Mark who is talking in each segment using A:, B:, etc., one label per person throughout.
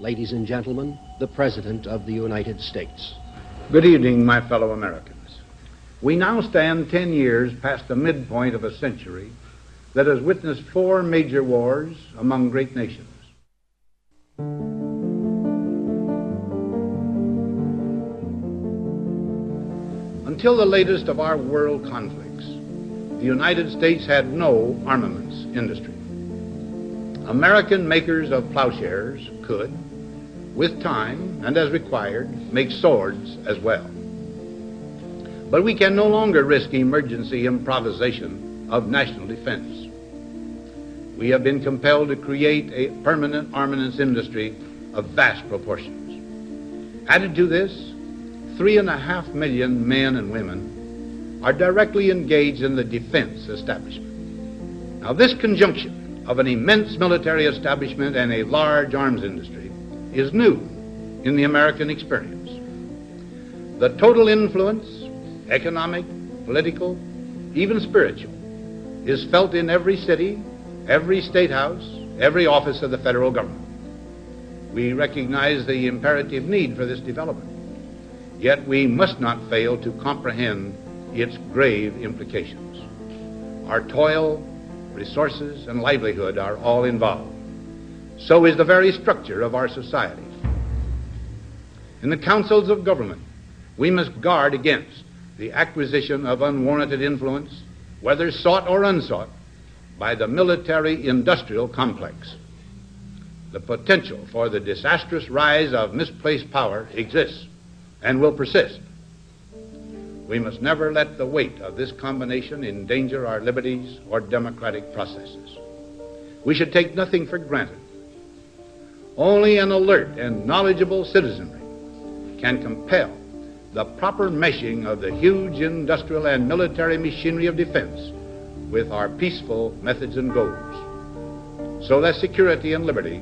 A: ladies and gentlemen, the President of the United States.
B: Good evening, my fellow Americans. We now stand 10 years past the midpoint of a century that has witnessed four major wars among great nations. Until the latest of our world conflicts, the United States had no armaments industry. American makers of plowshares could, with time and as required, make swords as well. But we can no longer risk emergency improvisation of national defense. We have been compelled to create a permanent armaments industry of vast proportions. Added to this, three and a half million men and women are directly engaged in the defense establishment. Now, this conjunction of an immense military establishment and a large arms industry is new in the American experience. The total influence, economic, political, even spiritual, is felt in every city, every state house, every office of the federal government. We recognize the imperative need for this development. Yet we must not fail to comprehend its grave implications. Our toil, resources, and livelihood are all involved. So is the very structure of our societies. In the councils of government, we must guard against the acquisition of unwarranted influence, whether sought or unsought, by the military industrial complex. The potential for the disastrous rise of misplaced power exists and will persist. We must never let the weight of this combination endanger our liberties or democratic processes. We should take nothing for granted. Only an alert and knowledgeable citizenry can compel the proper meshing of the huge industrial and military machinery of defense with our peaceful methods and goals, so that security and liberty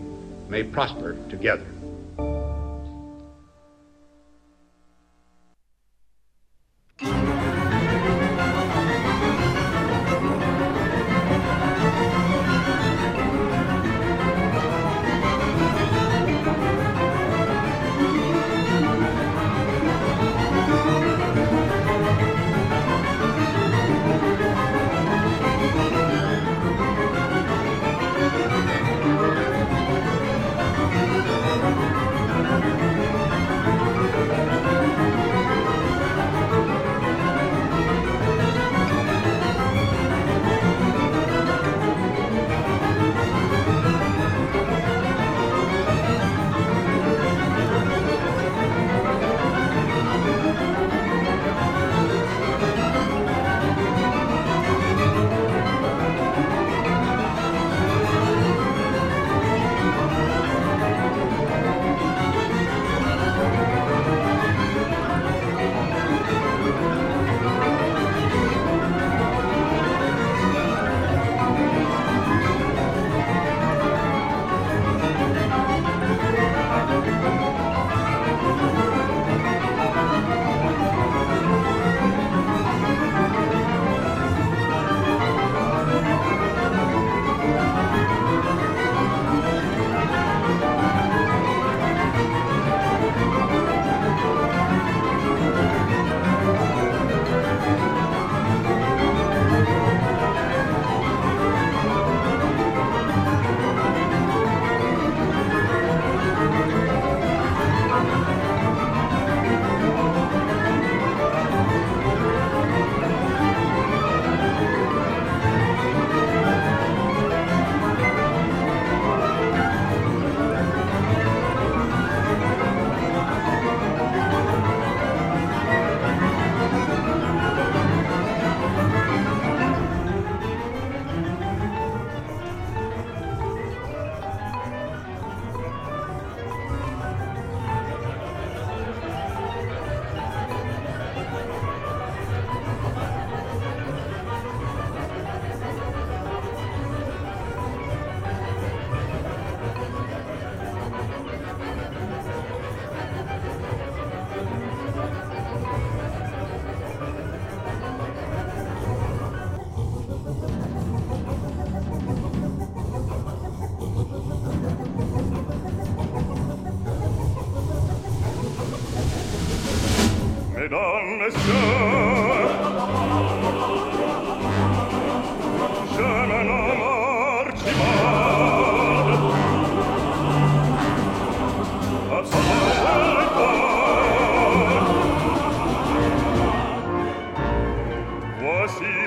B: may prosper together.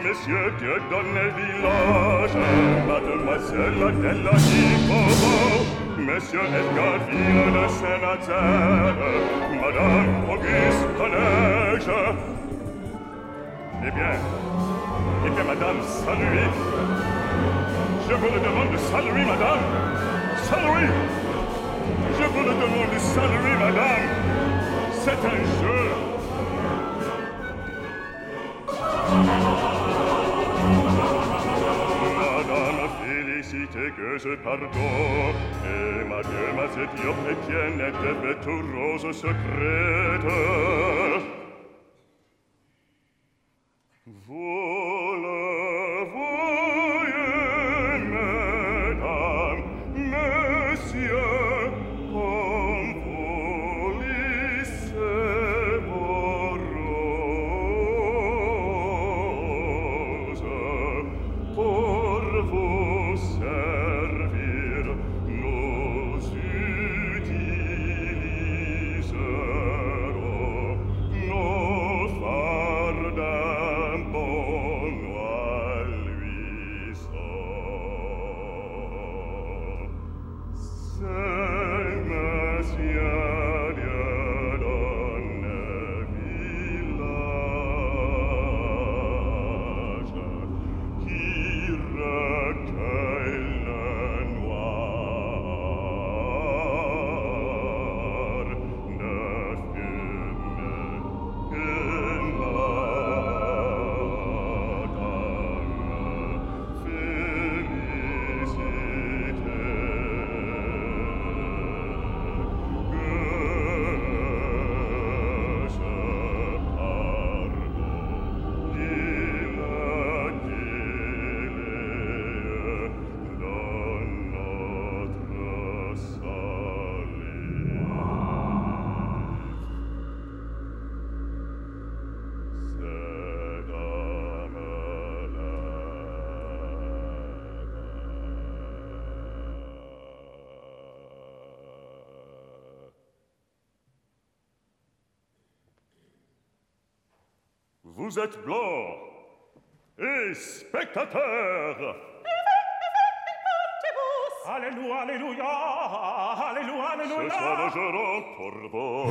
C: monsieur que donne le village, mademoiselle Magdalene Hippobo. Monsieur Edgar Ville de Saint-Nazaire, Madame Auguste Neige. Eh bien, eh bien, Madame, saluez. Je vous le demande, saluez, Madame. Saluez. Je vous le demande, saluez, Madame. C'est un jeu. site göze pardon e ma dieu ma c'est io et tienne de veturoso secreto. Vous êtes blanc et spectateur.
D: Alléluia, alléluia, alléluia, alléluia.
C: Ce soir, je rentre pour vous.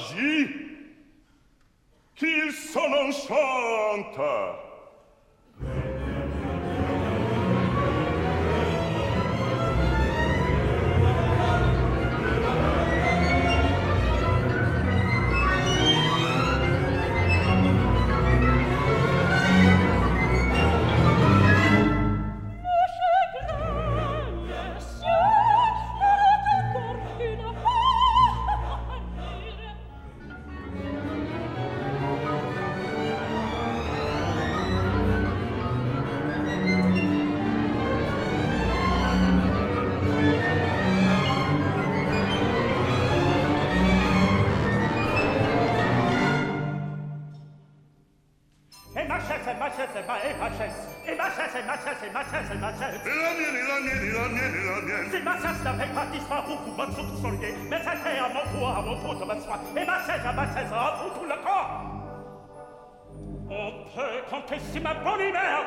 C: saggi, chi sono chanta? peu contessima
E: bonheur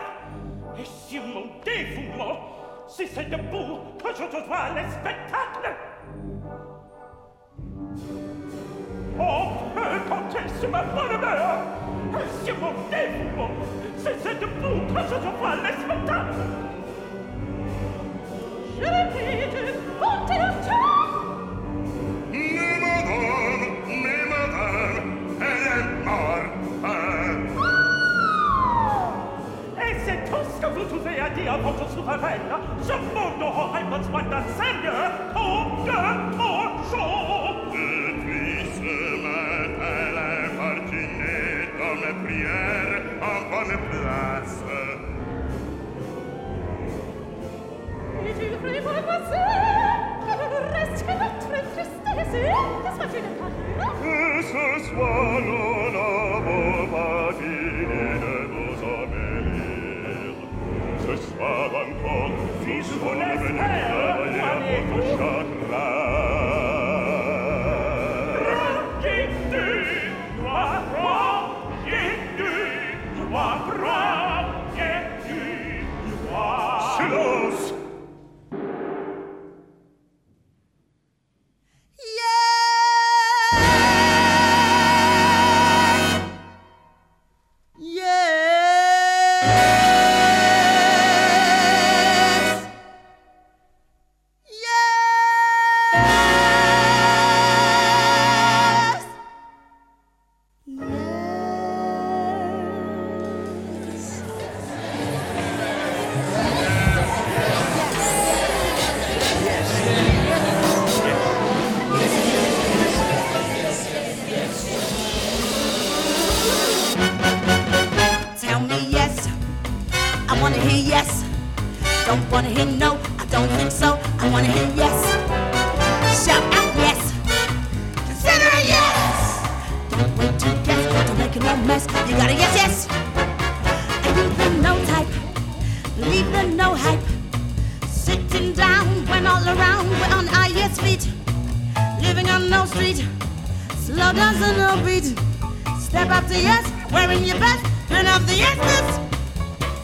E: et sur mon dévouement si c'est debout que je te dois le spectacle
F: Oh, peu contessima bonheur et sur mon dévouement si c'est debout que je te dois le spectacle Je répète Enti a poco su favella, se mondo ho hai pas quanta serie, o che o so. E qui se mette le margine dans prière, en bonne place. Et je le prie pour passer, reste que notre tristesse, que soit une parure. Que ce soit l'on a beau ma Babanco, si sulle stelle, amico sciarra, no dancing, no beat. Step up to yes, wearing your best, turn off the yes.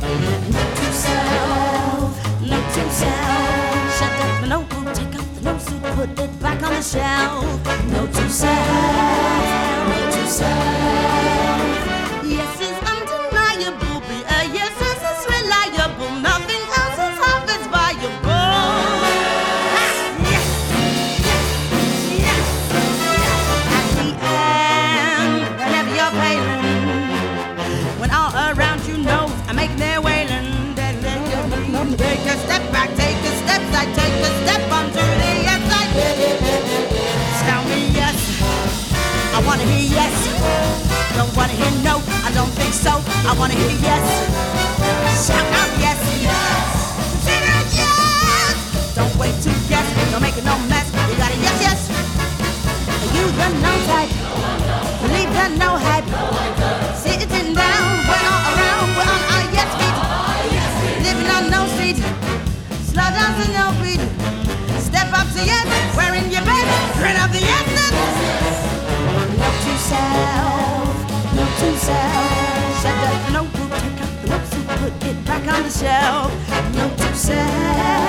F: Look to self, look to self. Shut up the notebook, take out the notes, put it back on the shelf. Note to self, note to self. wanna hear yes. Don't wanna hear no. I don't think so. I wanna hear yes. Shout out yes. yes.
E: himself, to himself. Shut that no will take up the notes and put it back on the shelf. Notes himself.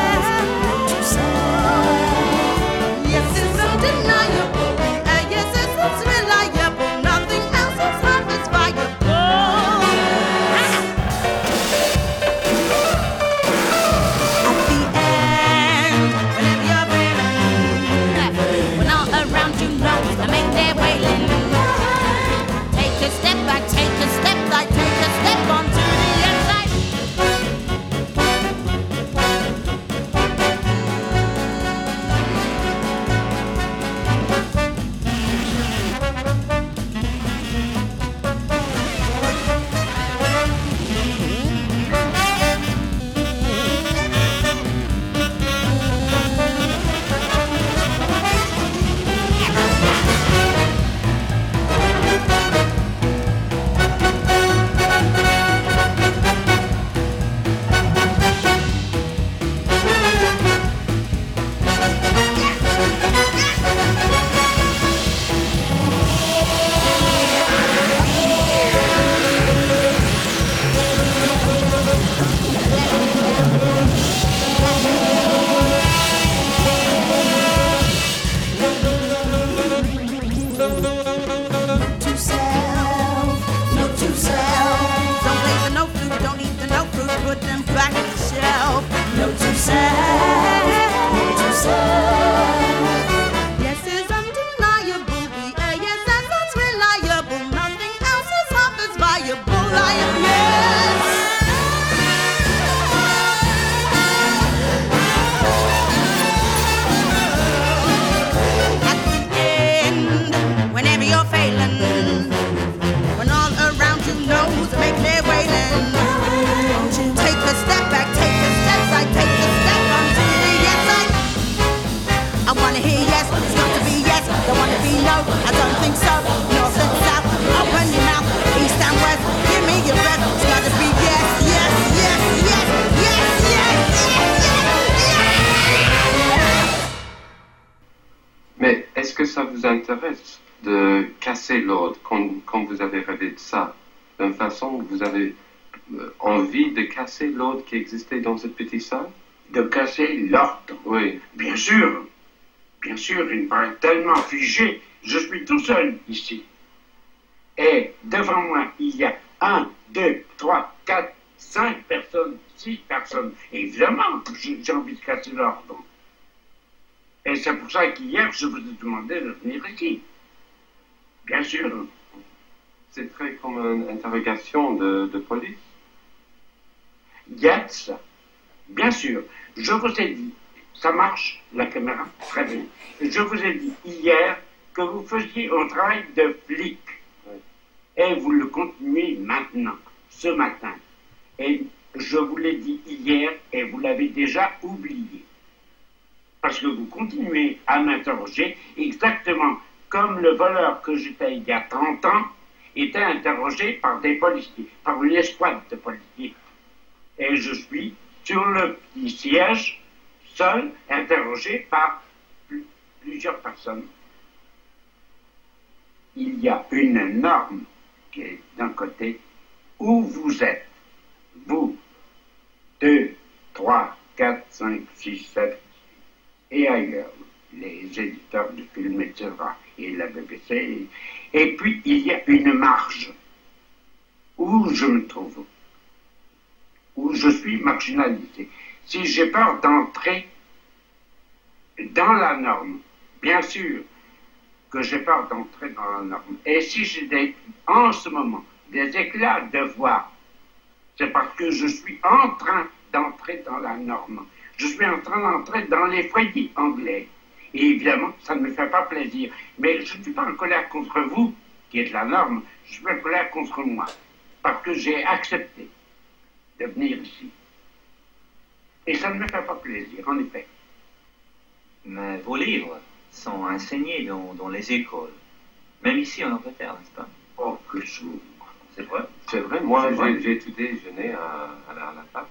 E: L'ordre qui existait dans cette petite salle
G: De casser l'ordre.
E: Oui.
G: Bien sûr. Bien sûr, il me paraît tellement figé. Je suis tout seul ici. Et devant moi, il y a un, deux, trois, quatre, cinq personnes, six personnes. Évidemment que j'ai j'ai envie de casser l'ordre. Et c'est pour ça qu'hier, je vous ai demandé de venir ici. Bien sûr.
E: C'est très comme une interrogation de, de police.
G: Yes, bien sûr. Je vous ai dit, ça marche, la caméra, très bien. Je vous ai dit hier que vous faisiez un travail de flic. Et vous le continuez maintenant, ce matin. Et je vous l'ai dit hier et vous l'avez déjà oublié. Parce que vous continuez à m'interroger exactement comme le voleur que j'étais il y a 30 ans était interrogé par des policiers, par une escouade de policiers. Et je suis sur le petit siège, seul, interrogé par pl- plusieurs personnes. Il y a une norme qui est d'un côté où vous êtes, vous, deux, trois, quatre, cinq, six, sept, et ailleurs, les éditeurs de films, etc., et la BBC. Et puis, il y a une marge où je me trouve, où je suis marginalisé. Si j'ai peur d'entrer dans la norme, bien sûr que j'ai peur d'entrer dans la norme. Et si j'ai en ce moment des éclats de voix, c'est parce que je suis en train d'entrer dans la norme. Je suis en train d'entrer dans les foyers anglais. Et évidemment, ça ne me fait pas plaisir. Mais je ne suis pas en colère contre vous, qui êtes la norme. Je suis en colère contre moi. Parce que j'ai accepté de venir ici. Et ça ne me fait pas plaisir, en effet.
H: Mais vos livres sont enseignés dans, dans les écoles. Même ici en Angleterre, n'est-ce pas?
G: Oh, que sourd.
H: C'est vrai?
E: C'est vrai, moi j'ai j'ai étudié, je n'ai à, à la, à la fac.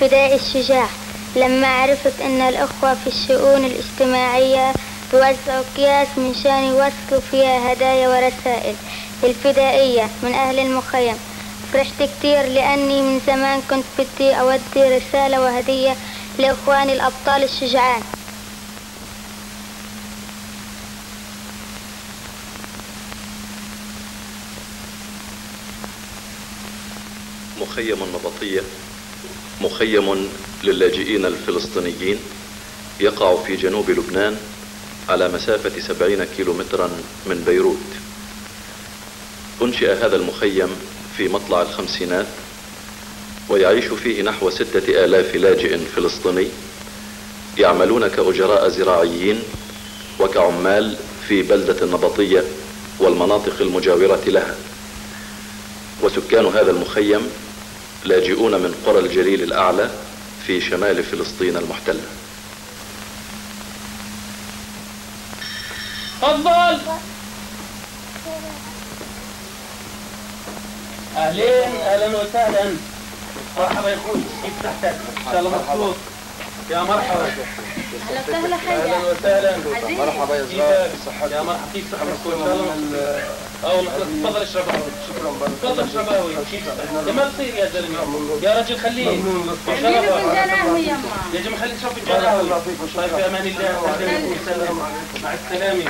I: وهي الفدائي الشجاع. لما عرفت أن الأخوة في الشؤون الاجتماعية بوزعوا أكياس من شأن يوثقوا فيها هدايا ورسائل الفدائية من أهل المخيم. فرحت كتير لأني من زمان كنت بدي أودي رسالة وهدية لإخواني الأبطال الشجعان.
J: مخيم النبطية. مخيم للاجئين الفلسطينيين يقع في جنوب لبنان على مسافة سبعين كيلومترا من بيروت. أنشئ هذا المخيم في مطلع الخمسينات ويعيش فيه نحو ستة آلاف لاجئ فلسطيني يعملون كأجراء زراعيين وكعمال في بلدة النبطية والمناطق المجاورة لها. وسكان هذا المخيم لاجئون من قرى الجليل الأعلى في شمال فلسطين المحتلة.
K: تفضل. أهلين أهلا وسهلا. مرحبا يا أخوي. كيف تحتك؟ إن شاء الله مبسوط. يا مرحبا.
I: أهلا وسهلا
K: أهلا وسهلا.
I: مرحبا
K: يا زغار يا مرحبا. كيف صحتك ان شاء الله آه والله تفضل اشرب قهوة. شكرا تفضل اشرب قهوة. ما تصير يا زلمة. يا رجل خليه
I: خليني فنجان قهوة يا أما.
K: يا جماعة خلي تشرب فنجان قهوه طيب في أمان الله. مع
L: السلامة.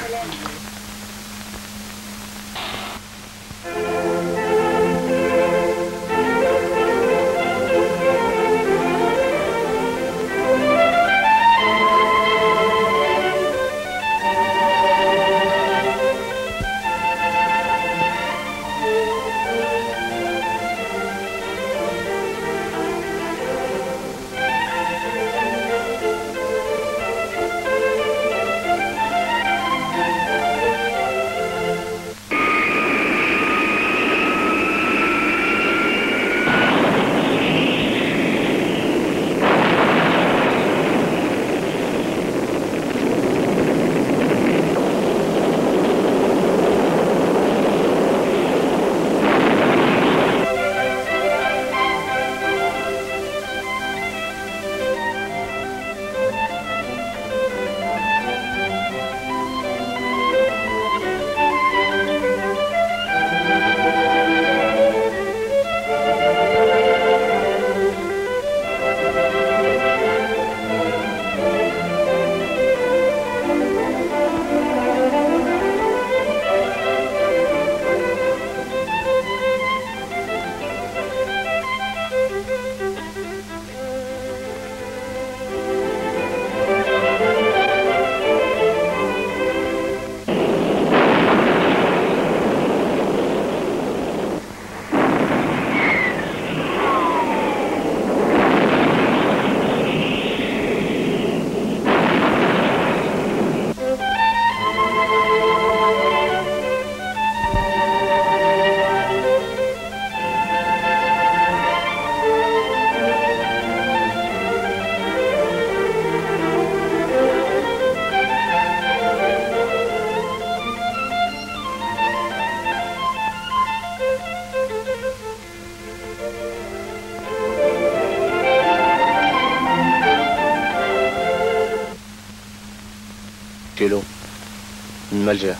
L: من ملجأ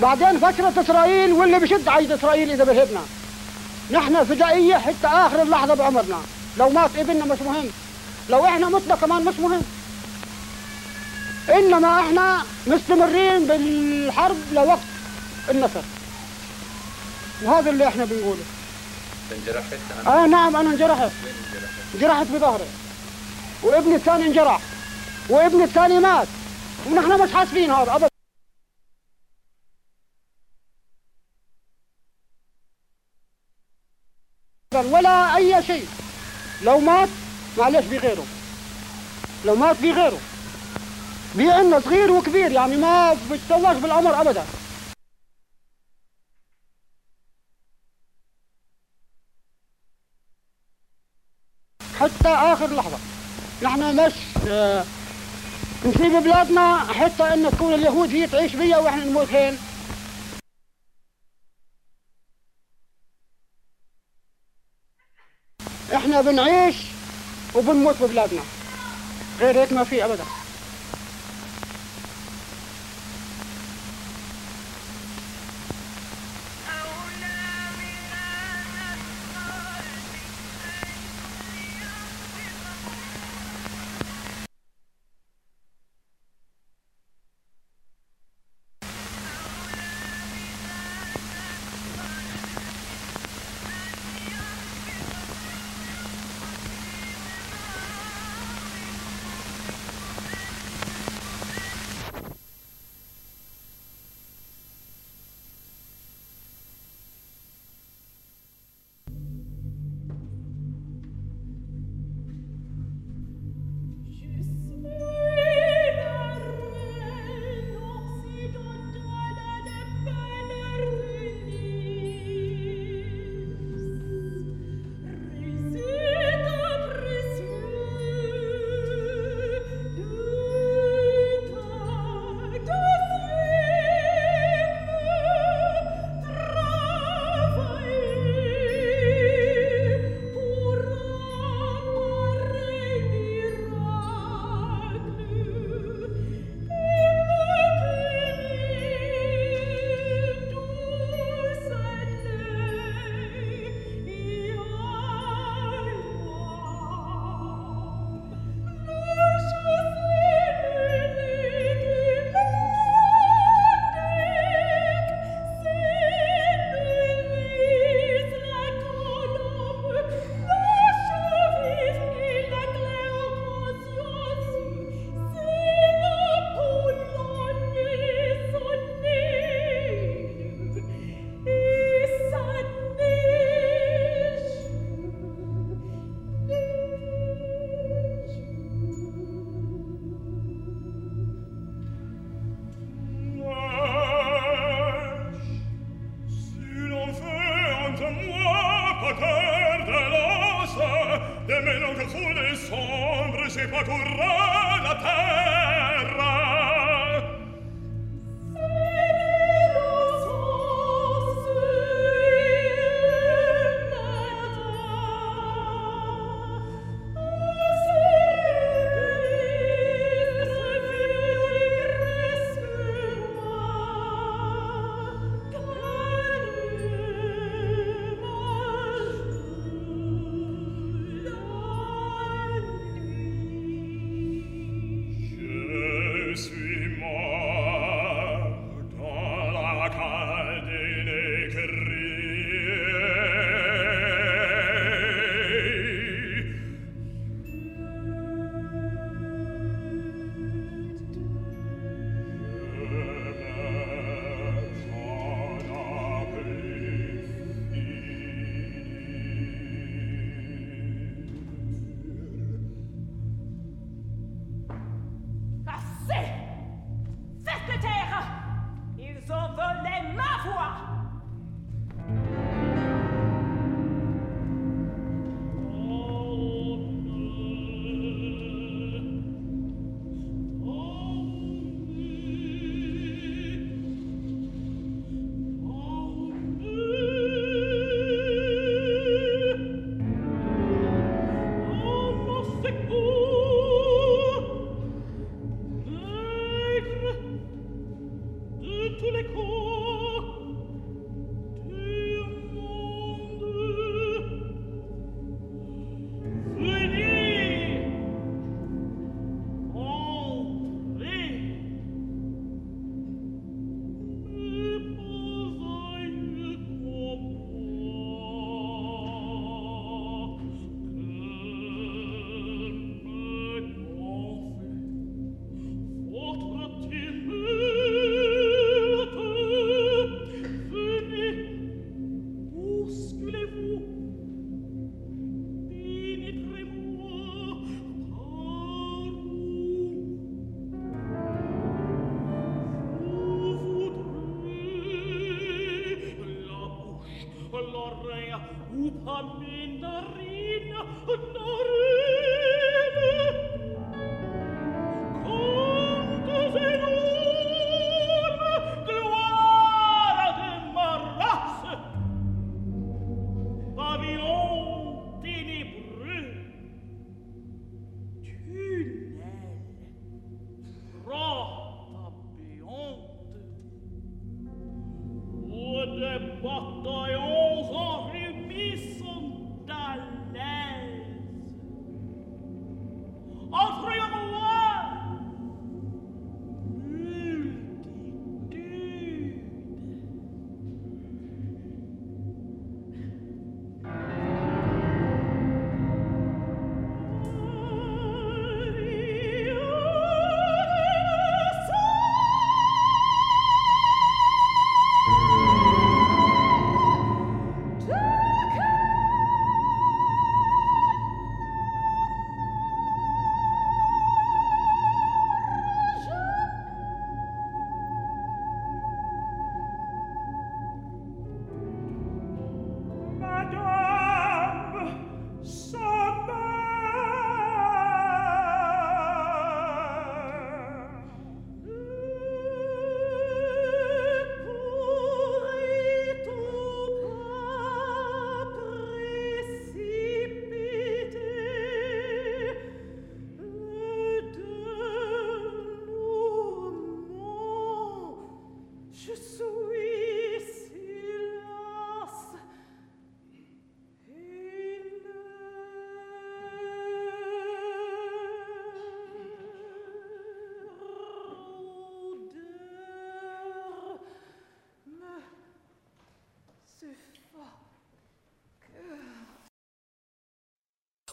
M: بعدين فترة إسرائيل واللي بشد عيد إسرائيل إذا بهبنا. نحن فدائية حتى آخر اللحظة بعمرنا. لو مات ابننا مش مهم. لو إحنا متنا كمان مش مهم. إنما إحنا مستمرين بالحرب لوقت النصر. وهذا اللي إحنا بنقوله.
J: انجرحت؟
M: آه نعم أنا انجرحت؟ انجرحت بظهري. وابني الثاني انجرح. وابني الثاني مات. ونحن مش حاسبين هذا أبدا. ولا أي شيء. لو مات معلش في غيره لو مات في غيره في عنا صغير وكبير يعني ما بتسواش بالعمر أبدا. حتى آخر لحظة. نحن مش آه، نسيب بلادنا حتى إن تكون اليهود هي تعيش بيها وإحنا نموت هين.
N: إحنا بنعيش وبنموت ببلادنا. غير هيك ما في ابدا.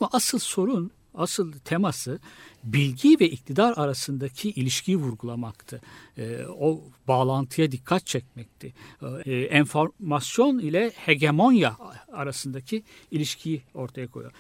O: Ama asıl sorun, asıl teması bilgi ve iktidar arasındaki ilişkiyi vurgulamaktı. E, o bağlantıya dikkat çekmekti. E, enformasyon ile hegemonya arasındaki ilişkiyi ortaya koyuyor.